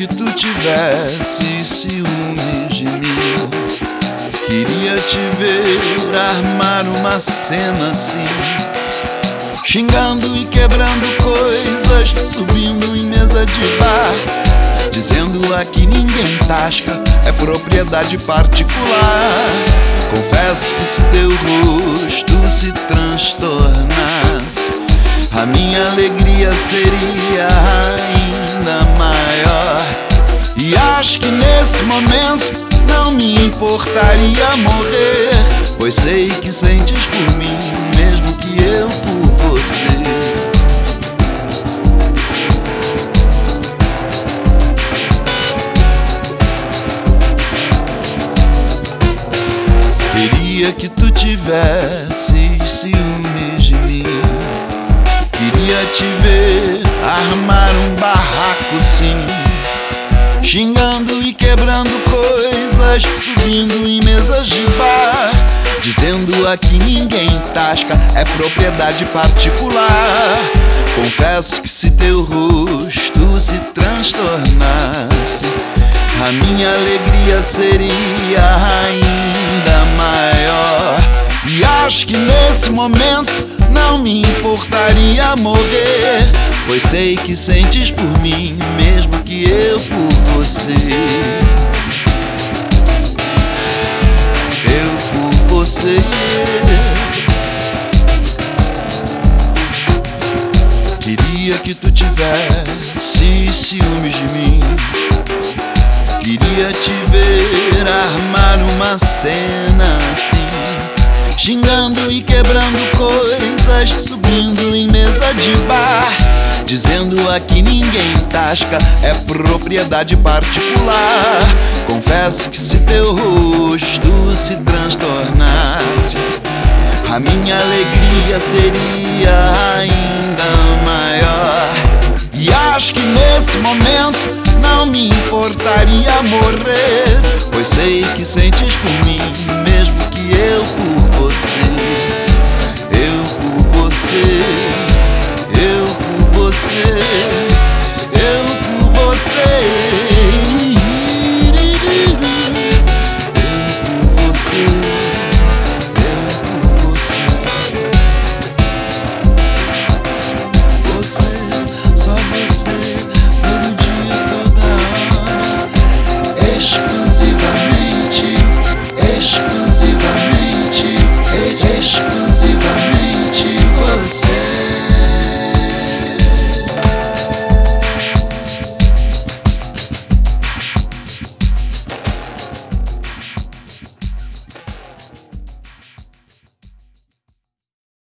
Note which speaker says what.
Speaker 1: Que tu tivesse ciúmes de. Te ver armar uma cena assim. Xingando e quebrando coisas, subindo em mesa de bar. Dizendo aqui ninguém tasca, é propriedade particular. Confesso que se teu rosto se transtornasse, a minha alegria seria ainda maior. E acho que nesse momento não me importaria morrer, pois sei que sentes por mim, mesmo que eu por você. Queria que tu tivesse ciúmes de mim. Queria te ver armar um barraco sim. Xingando e quebrando subindo em mesas de bar. Dizendo aqui ninguém tasca, é propriedade particular. Confesso que se teu rosto se transtornasse, a minha alegria seria ainda maior. E acho que nesse momento não me importaria morrer, pois sei que sentes por mim, mesmo que eu tu tivesse ciúmes de mim. Queria te ver armar uma cena assim. Xingando e quebrando coisas, subindo em mesa de bar. Dizendo aqui ninguém tasca, é propriedade particular. Confesso que se teu rosto se transtornasse, a minha alegria seria nesse momento não me importaria morrer, pois sei que sentes por mim, mesmo que eu por